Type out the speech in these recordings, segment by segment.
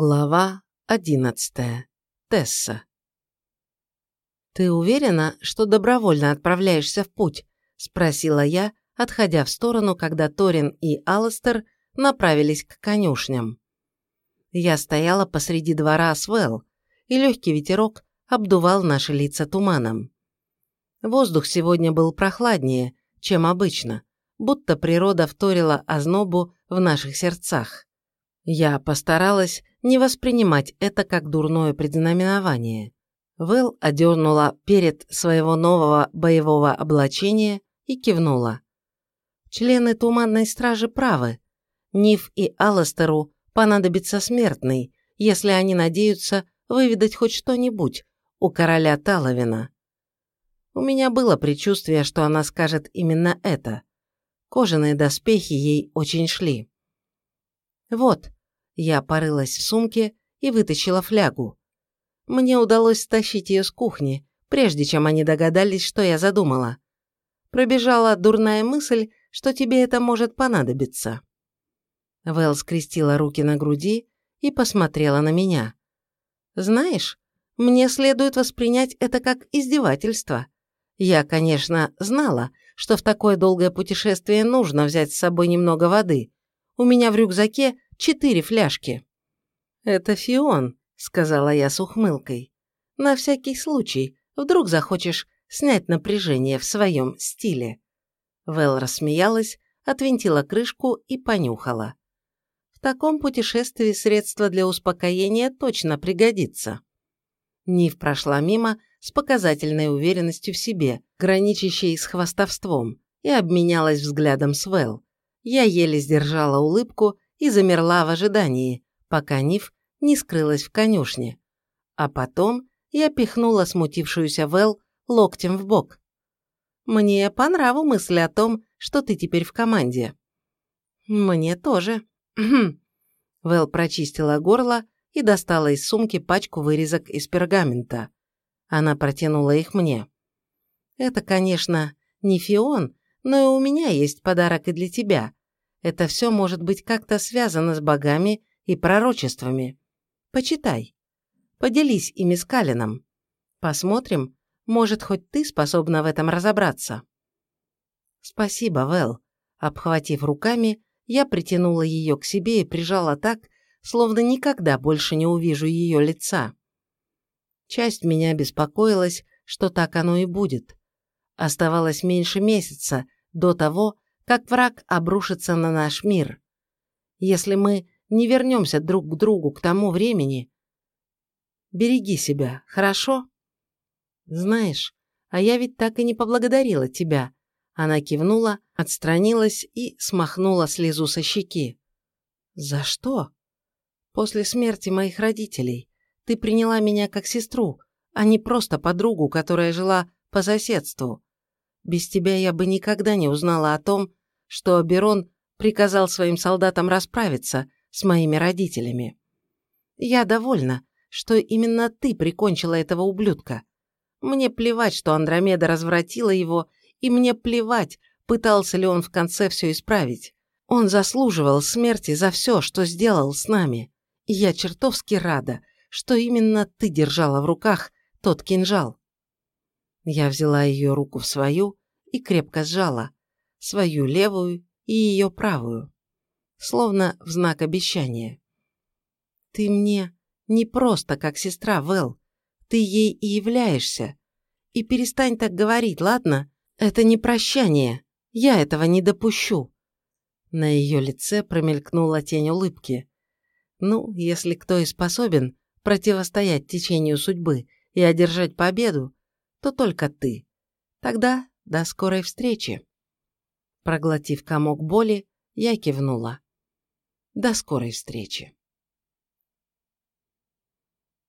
Глава одиннадцатая. Тесса. «Ты уверена, что добровольно отправляешься в путь?» – спросила я, отходя в сторону, когда Торин и Алластер направились к конюшням. Я стояла посреди двора Свел, и легкий ветерок обдувал наши лица туманом. Воздух сегодня был прохладнее, чем обычно, будто природа вторила ознобу в наших сердцах. Я постаралась не воспринимать это как дурное предзнаменование. Вэл одернула перед своего нового боевого облачения и кивнула. Члены Туманной Стражи правы. Ниф и Алластеру понадобится смертный, если они надеются выведать хоть что-нибудь у короля Таловина. У меня было предчувствие, что она скажет именно это. Кожаные доспехи ей очень шли. Вот, я порылась в сумке и вытащила флягу. Мне удалось стащить ее с кухни, прежде чем они догадались, что я задумала. Пробежала дурная мысль, что тебе это может понадобиться. Вэл скрестила руки на груди и посмотрела на меня. «Знаешь, мне следует воспринять это как издевательство. Я, конечно, знала, что в такое долгое путешествие нужно взять с собой немного воды. У меня в рюкзаке четыре фляжки». «Это Фион», — сказала я с ухмылкой. «На всякий случай, вдруг захочешь снять напряжение в своем стиле». Вэл рассмеялась, отвинтила крышку и понюхала. «В таком путешествии средство для успокоения точно пригодится». Нив прошла мимо с показательной уверенностью в себе, граничащей с хвастовством, и обменялась взглядом с Вэл. Я еле сдержала улыбку и замерла в ожидании, пока Ниф не скрылась в конюшне. А потом я пихнула смутившуюся Вэл локтем в бок. «Мне по нраву мысль о том, что ты теперь в команде». «Мне тоже». Вэл прочистила горло и достала из сумки пачку вырезок из пергамента. Она протянула их мне. «Это, конечно, не фион, но и у меня есть подарок и для тебя. Это все может быть как-то связано с богами и пророчествами. Почитай. Поделись ими с Калином. Посмотрим, может, хоть ты способна в этом разобраться. Спасибо, Вэл. Обхватив руками, я притянула ее к себе и прижала так, словно никогда больше не увижу ее лица. Часть меня беспокоилась, что так оно и будет. Оставалось меньше месяца до того, как враг обрушится на наш мир. Если мы не вернемся друг к другу к тому времени... Береги себя, хорошо? Знаешь, а я ведь так и не поблагодарила тебя. Она кивнула, отстранилась и смахнула слезу со щеки. За что? После смерти моих родителей ты приняла меня как сестру, а не просто подругу, которая жила по соседству. Без тебя я бы никогда не узнала о том, что Берон приказал своим солдатам расправиться с моими родителями. Я довольна, что именно ты прикончила этого ублюдка. Мне плевать, что Андромеда развратила его, и мне плевать, пытался ли он в конце все исправить. Он заслуживал смерти за все, что сделал с нами. И я чертовски рада, что именно ты держала в руках тот кинжал. Я взяла ее руку в свою и крепко сжала свою левую и ее правую, словно в знак обещания. «Ты мне не просто как сестра, Вэл, ты ей и являешься. И перестань так говорить, ладно? Это не прощание, я этого не допущу». На ее лице промелькнула тень улыбки. «Ну, если кто и способен противостоять течению судьбы и одержать победу, то только ты. Тогда до скорой встречи». Проглотив комок боли, я кивнула. До скорой встречи.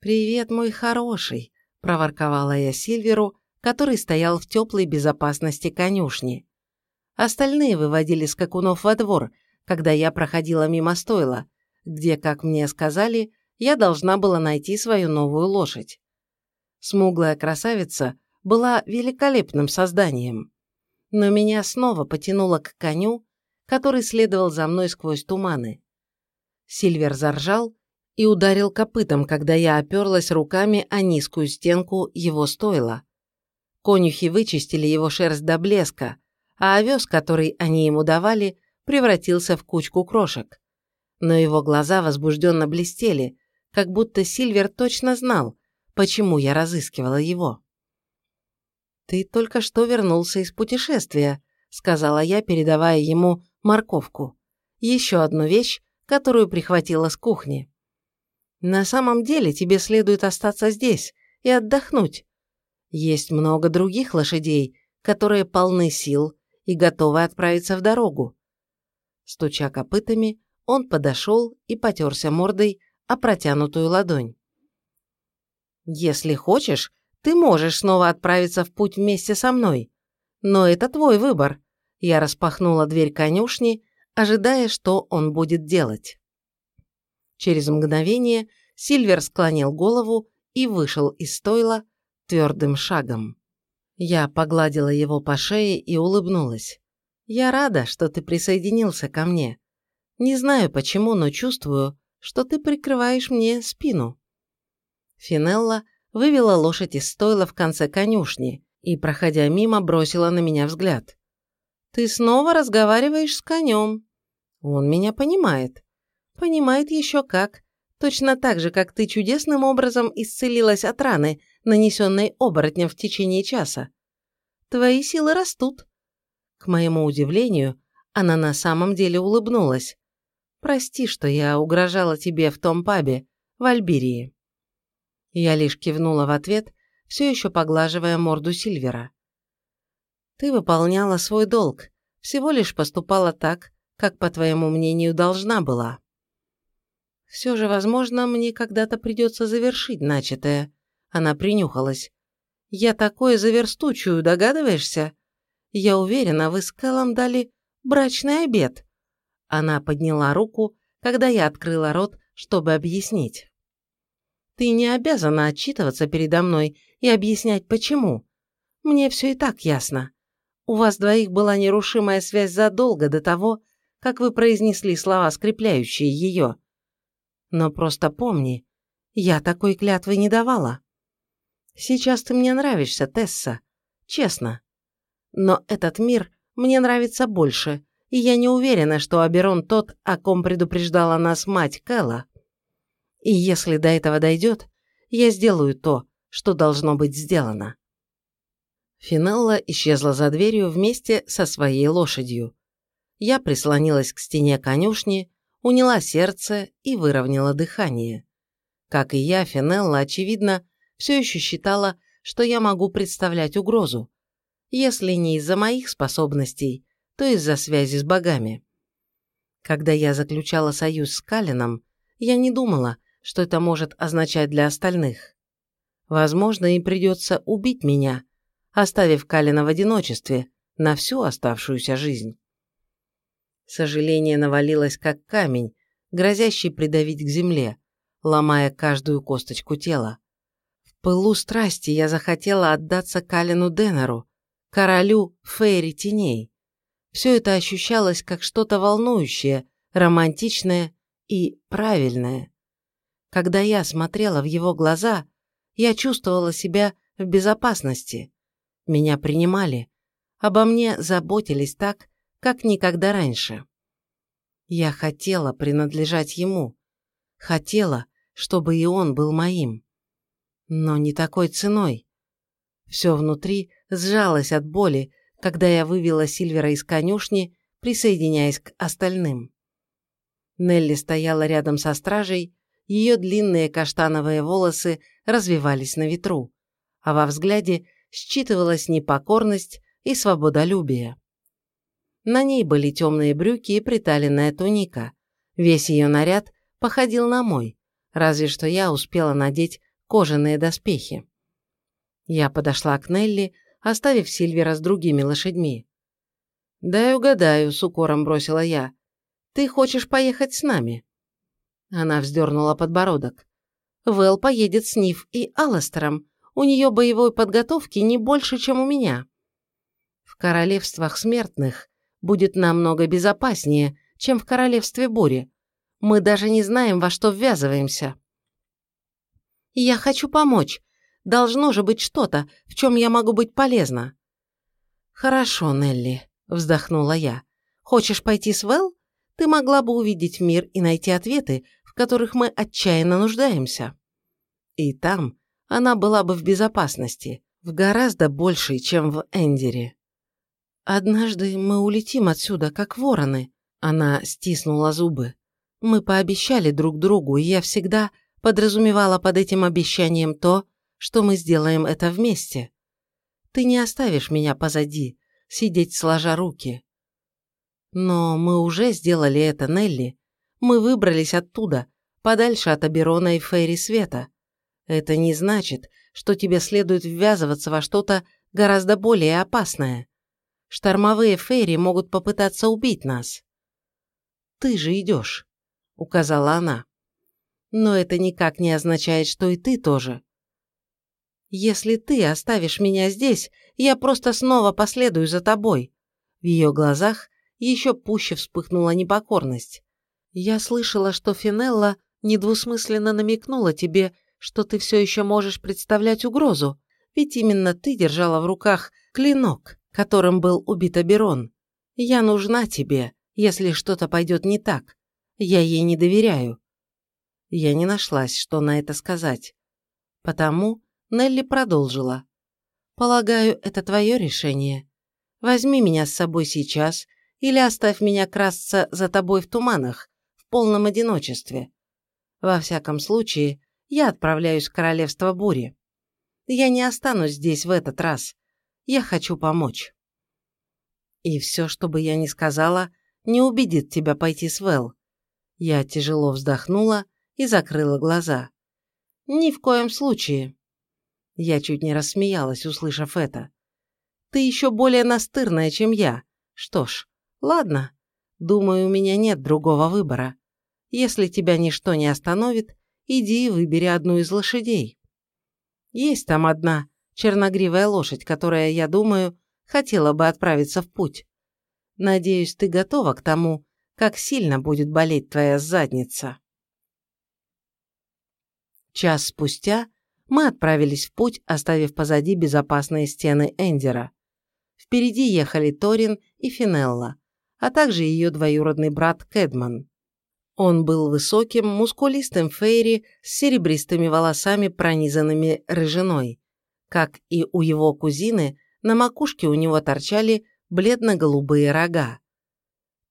«Привет, мой хороший», – проворковала я Сильверу, который стоял в теплой безопасности конюшни. Остальные выводили скакунов во двор, когда я проходила мимо стойла, где, как мне сказали, я должна была найти свою новую лошадь. Смуглая красавица была великолепным созданием но меня снова потянуло к коню, который следовал за мной сквозь туманы. Сильвер заржал, и ударил копытом, когда я оперлась руками о низкую стенку его стойла. Конюхи вычистили его шерсть до блеска, а овес, который они ему давали, превратился в кучку крошек. Но его глаза возбужденно блестели, как будто Сильвер точно знал, почему я разыскивала его. «Ты только что вернулся из путешествия», — сказала я, передавая ему морковку. «Еще одну вещь, которую прихватила с кухни. На самом деле тебе следует остаться здесь и отдохнуть. Есть много других лошадей, которые полны сил и готовы отправиться в дорогу». Стуча копытами, он подошел и потерся мордой о протянутую ладонь. «Если хочешь, ты можешь снова отправиться в путь вместе со мной. Но это твой выбор». Я распахнула дверь конюшни, ожидая, что он будет делать. Через мгновение Сильвер склонил голову и вышел из стойла твердым шагом. Я погладила его по шее и улыбнулась. «Я рада, что ты присоединился ко мне. Не знаю почему, но чувствую, что ты прикрываешь мне спину». Финелла вывела лошадь из стойла в конце конюшни и, проходя мимо, бросила на меня взгляд. «Ты снова разговариваешь с конем. Он меня понимает. Понимает еще как. Точно так же, как ты чудесным образом исцелилась от раны, нанесенной оборотнем в течение часа. Твои силы растут». К моему удивлению, она на самом деле улыбнулась. «Прости, что я угрожала тебе в том пабе, в Альберии». Я лишь кивнула в ответ, все еще поглаживая морду Сильвера. «Ты выполняла свой долг, всего лишь поступала так, как, по твоему мнению, должна была. Все же, возможно, мне когда-то придется завершить начатое». Она принюхалась. «Я такое заверстучую, догадываешься? Я уверена, вы с Кэллом дали брачный обед». Она подняла руку, когда я открыла рот, чтобы объяснить. Ты не обязана отчитываться передо мной и объяснять, почему. Мне все и так ясно. У вас двоих была нерушимая связь задолго до того, как вы произнесли слова, скрепляющие ее. Но просто помни, я такой клятвы не давала. Сейчас ты мне нравишься, Тесса, честно. Но этот мир мне нравится больше, и я не уверена, что Аберон тот, о ком предупреждала нас мать Кэлла. И если до этого дойдет, я сделаю то, что должно быть сделано. Финелла исчезла за дверью вместе со своей лошадью. Я прислонилась к стене конюшни, уняла сердце и выровняла дыхание. Как и я, Финелла, очевидно, все еще считала, что я могу представлять угрозу, если не из-за моих способностей, то из-за связи с богами. Когда я заключала союз с Калином, я не думала, что это может означать для остальных. Возможно, им придется убить меня, оставив Калина в одиночестве на всю оставшуюся жизнь. Сожаление навалилось как камень, грозящий придавить к земле, ломая каждую косточку тела. В пылу страсти я захотела отдаться Калину Денеру, королю Фейри Теней. Все это ощущалось как что-то волнующее, романтичное и правильное. Когда я смотрела в его глаза, я чувствовала себя в безопасности. Меня принимали, обо мне заботились так, как никогда раньше. Я хотела принадлежать ему, хотела, чтобы и он был моим. Но не такой ценой. Все внутри сжалось от боли, когда я вывела Сильвера из конюшни, присоединяясь к остальным. Нелли стояла рядом со стражей ее длинные каштановые волосы развивались на ветру, а во взгляде считывалась непокорность и свободолюбие. На ней были темные брюки и приталенная туника. Весь ее наряд походил на мой, разве что я успела надеть кожаные доспехи. Я подошла к Нелли, оставив Сильвера с другими лошадьми. «Дай угадаю», — с укором бросила я. «Ты хочешь поехать с нами?» Она вздернула подбородок. Вэл поедет с Нив и Алластером. У нее боевой подготовки не больше, чем у меня. В королевствах смертных будет намного безопаснее, чем в королевстве бури. Мы даже не знаем, во что ввязываемся. Я хочу помочь. Должно же быть что-то, в чем я могу быть полезна. Хорошо, Нелли, вздохнула я. Хочешь пойти с Вэл? Ты могла бы увидеть мир и найти ответы, в которых мы отчаянно нуждаемся. И там она была бы в безопасности, в гораздо большей, чем в Эндере. «Однажды мы улетим отсюда, как вороны», — она стиснула зубы. «Мы пообещали друг другу, и я всегда подразумевала под этим обещанием то, что мы сделаем это вместе. Ты не оставишь меня позади, сидеть сложа руки. Но мы уже сделали это, Нелли. Мы выбрались оттуда, подальше от Аберона и Фейри Света. Это не значит, что тебе следует ввязываться во что-то гораздо более опасное. Штормовые Фейри могут попытаться убить нас. Ты же идешь, указала она. Но это никак не означает, что и ты тоже. Если ты оставишь меня здесь, я просто снова последую за тобой. В ее глазах еще пуще вспыхнула непокорность. Я слышала, что Финелла недвусмысленно намекнула тебе, что ты все еще можешь представлять угрозу, ведь именно ты держала в руках клинок, которым был убит Аберон. Я нужна тебе, если что-то пойдет не так. Я ей не доверяю. Я не нашлась, что на это сказать. Потому Нелли продолжила. «Полагаю, это твое решение. Возьми меня с собой сейчас или оставь меня красться за тобой в туманах, полном одиночестве. Во всяком случае, я отправляюсь в королевство бури. Я не останусь здесь в этот раз. Я хочу помочь. И все, что бы я ни сказала, не убедит тебя пойти с Вэл. Я тяжело вздохнула и закрыла глаза. Ни в коем случае. Я чуть не рассмеялась, услышав это. Ты еще более настырная, чем я. Что ж, ладно. Думаю, у меня нет другого выбора. Если тебя ничто не остановит, иди и выбери одну из лошадей. Есть там одна черногривая лошадь, которая, я думаю, хотела бы отправиться в путь. Надеюсь, ты готова к тому, как сильно будет болеть твоя задница. Час спустя мы отправились в путь, оставив позади безопасные стены Эндера. Впереди ехали Торин и Финелла, а также ее двоюродный брат Кэдман. Он был высоким, мускулистым фейри с серебристыми волосами, пронизанными рыжиной. Как и у его кузины, на макушке у него торчали бледно-голубые рога.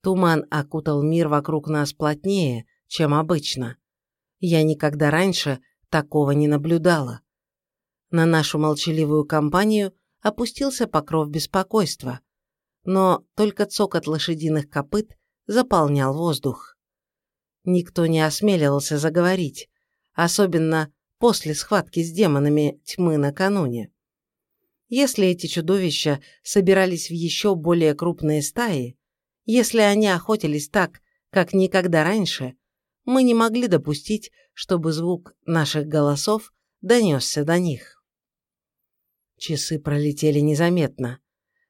Туман окутал мир вокруг нас плотнее, чем обычно. Я никогда раньше такого не наблюдала. На нашу молчаливую компанию опустился покров беспокойства, но только цокот лошадиных копыт заполнял воздух никто не осмеливался заговорить, особенно после схватки с демонами тьмы накануне. Если эти чудовища собирались в еще более крупные стаи, если они охотились так, как никогда раньше, мы не могли допустить, чтобы звук наших голосов донесся до них. Часы пролетели незаметно.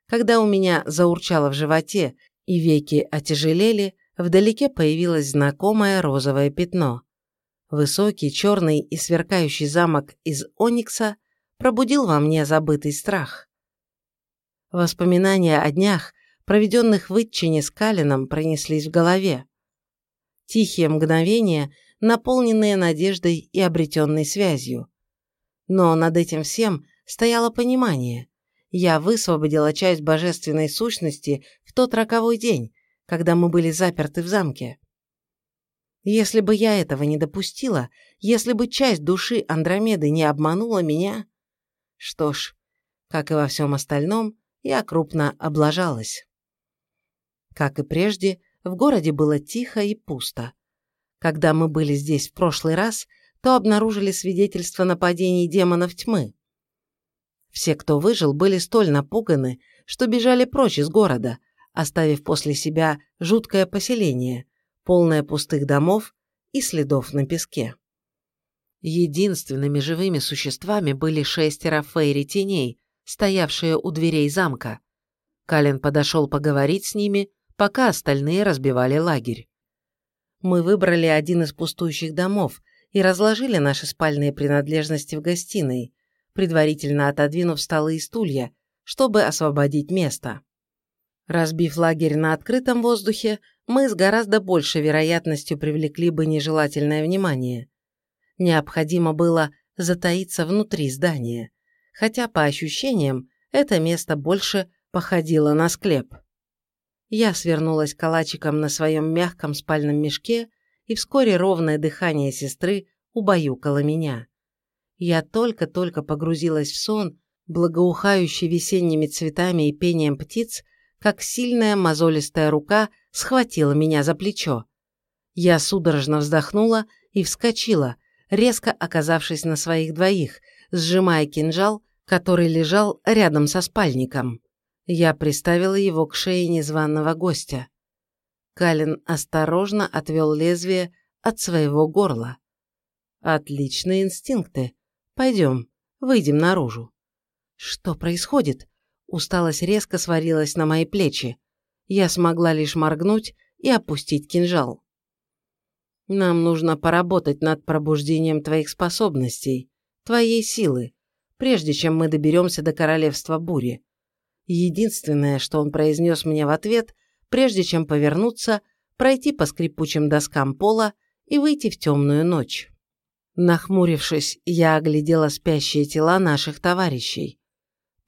Когда у меня заурчало в животе и веки отяжелели, вдалеке появилось знакомое розовое пятно. Высокий, черный и сверкающий замок из оникса пробудил во мне забытый страх. Воспоминания о днях, проведенных в Итчине с Калином, пронеслись в голове. Тихие мгновения, наполненные надеждой и обретенной связью. Но над этим всем стояло понимание. Я высвободила часть божественной сущности в тот роковой день, когда мы были заперты в замке. Если бы я этого не допустила, если бы часть души Андромеды не обманула меня... Что ж, как и во всем остальном, я крупно облажалась. Как и прежде, в городе было тихо и пусто. Когда мы были здесь в прошлый раз, то обнаружили свидетельство нападений демонов тьмы. Все, кто выжил, были столь напуганы, что бежали прочь из города, оставив после себя жуткое поселение, полное пустых домов и следов на песке. Единственными живыми существами были шестеро фейри теней, стоявшие у дверей замка. Кален подошел поговорить с ними, пока остальные разбивали лагерь. Мы выбрали один из пустующих домов и разложили наши спальные принадлежности в гостиной, предварительно отодвинув столы и стулья, чтобы освободить место. Разбив лагерь на открытом воздухе, мы с гораздо большей вероятностью привлекли бы нежелательное внимание. Необходимо было затаиться внутри здания, хотя по ощущениям это место больше походило на склеп. Я свернулась калачиком на своем мягком спальном мешке, и вскоре ровное дыхание сестры убаюкало меня. Я только-только погрузилась в сон, благоухающий весенними цветами и пением птиц, как сильная мозолистая рука схватила меня за плечо. Я судорожно вздохнула и вскочила, резко оказавшись на своих двоих, сжимая кинжал, который лежал рядом со спальником. Я приставила его к шее незваного гостя. Калин осторожно отвел лезвие от своего горла. «Отличные инстинкты. Пойдем, выйдем наружу». «Что происходит?» Усталость резко сварилась на мои плечи. Я смогла лишь моргнуть и опустить кинжал. «Нам нужно поработать над пробуждением твоих способностей, твоей силы, прежде чем мы доберемся до королевства бури. Единственное, что он произнес мне в ответ, прежде чем повернуться, пройти по скрипучим доскам пола и выйти в темную ночь. Нахмурившись, я оглядела спящие тела наших товарищей.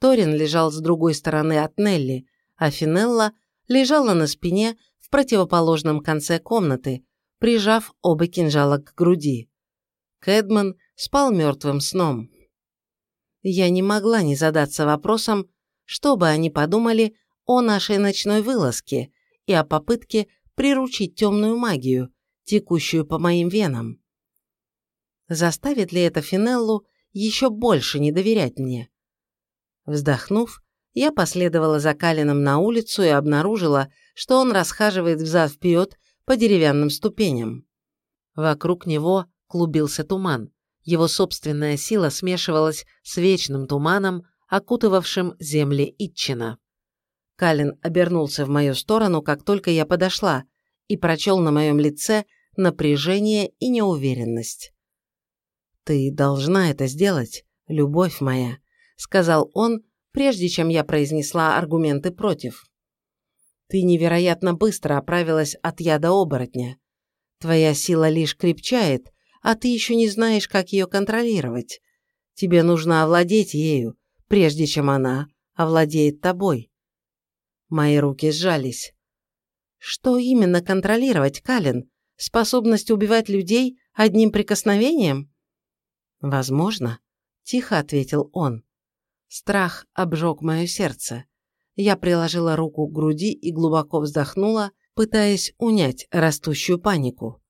Торин лежал с другой стороны от Нелли, а Финелла лежала на спине в противоположном конце комнаты, прижав оба кинжала к груди. Кэдман спал мертвым сном. Я не могла не задаться вопросом, что бы они подумали о нашей ночной вылазке и о попытке приручить темную магию, текущую по моим венам. Заставит ли это Финеллу еще больше не доверять мне? Вздохнув, я последовала за Калином на улицу и обнаружила, что он расхаживает взад-вперед по деревянным ступеням. Вокруг него клубился туман. Его собственная сила смешивалась с вечным туманом, окутывавшим земли Итчина. Калин обернулся в мою сторону, как только я подошла, и прочел на моем лице напряжение и неуверенность. «Ты должна это сделать, любовь моя», — сказал он, прежде чем я произнесла аргументы против. «Ты невероятно быстро оправилась от яда оборотня. Твоя сила лишь крепчает, а ты еще не знаешь, как ее контролировать. Тебе нужно овладеть ею, прежде чем она овладеет тобой. Мои руки сжались. Что именно контролировать, Калин? Способность убивать людей одним прикосновением? Возможно, тихо ответил он. Страх обжег мое сердце. Я приложила руку к груди и глубоко вздохнула, пытаясь унять растущую панику.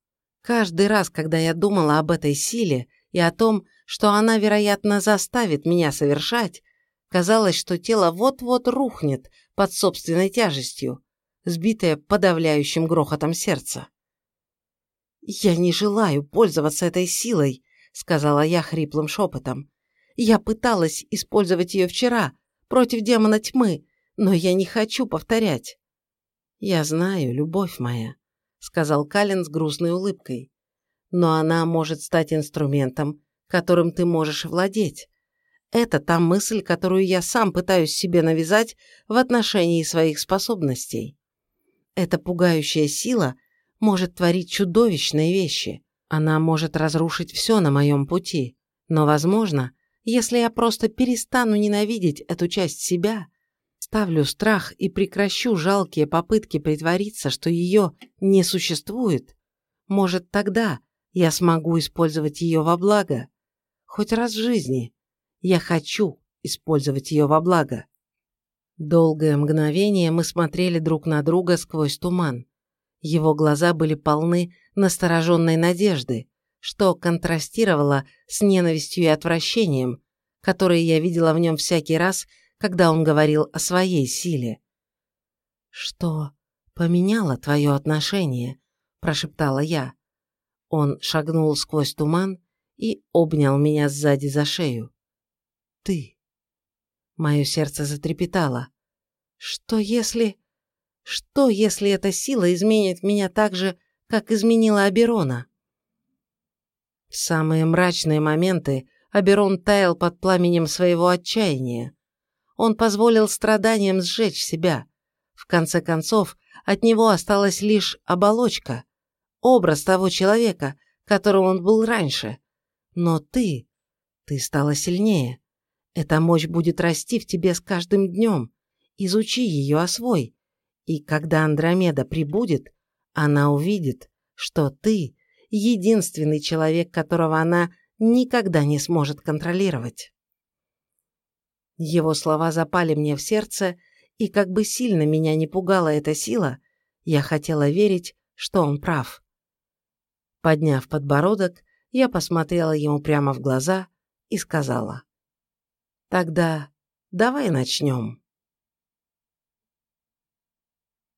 Каждый раз, когда я думала об этой силе и о том, что она, вероятно, заставит меня совершать, Казалось, что тело вот-вот рухнет под собственной тяжестью, сбитое подавляющим грохотом сердца. «Я не желаю пользоваться этой силой», — сказала я хриплым шепотом. «Я пыталась использовать ее вчера против демона тьмы, но я не хочу повторять». «Я знаю, любовь моя», — сказал Калин с грустной улыбкой. «Но она может стать инструментом, которым ты можешь владеть, это та мысль, которую я сам пытаюсь себе навязать в отношении своих способностей. Эта пугающая сила может творить чудовищные вещи. Она может разрушить все на моем пути. Но, возможно, если я просто перестану ненавидеть эту часть себя, ставлю страх и прекращу жалкие попытки притвориться, что ее не существует, может, тогда я смогу использовать ее во благо. Хоть раз в жизни, я хочу использовать ее во благо. Долгое мгновение мы смотрели друг на друга сквозь туман. Его глаза были полны настороженной надежды, что контрастировало с ненавистью и отвращением, которые я видела в нем всякий раз, когда он говорил о своей силе. «Что поменяло твое отношение?» – прошептала я. Он шагнул сквозь туман и обнял меня сзади за шею ты. Мое сердце затрепетало. Что если... Что если эта сила изменит меня так же, как изменила Аберона. В самые мрачные моменты Аберон таял под пламенем своего отчаяния. Он позволил страданиям сжечь себя. В конце концов, от него осталась лишь оболочка, образ того человека, которым он был раньше. Но ты, ты стала сильнее. Эта мощь будет расти в тебе с каждым днем. Изучи ее, освой. И когда Андромеда прибудет, она увидит, что ты – единственный человек, которого она никогда не сможет контролировать. Его слова запали мне в сердце, и как бы сильно меня не пугала эта сила, я хотела верить, что он прав. Подняв подбородок, я посмотрела ему прямо в глаза и сказала. «Тогда давай начнем».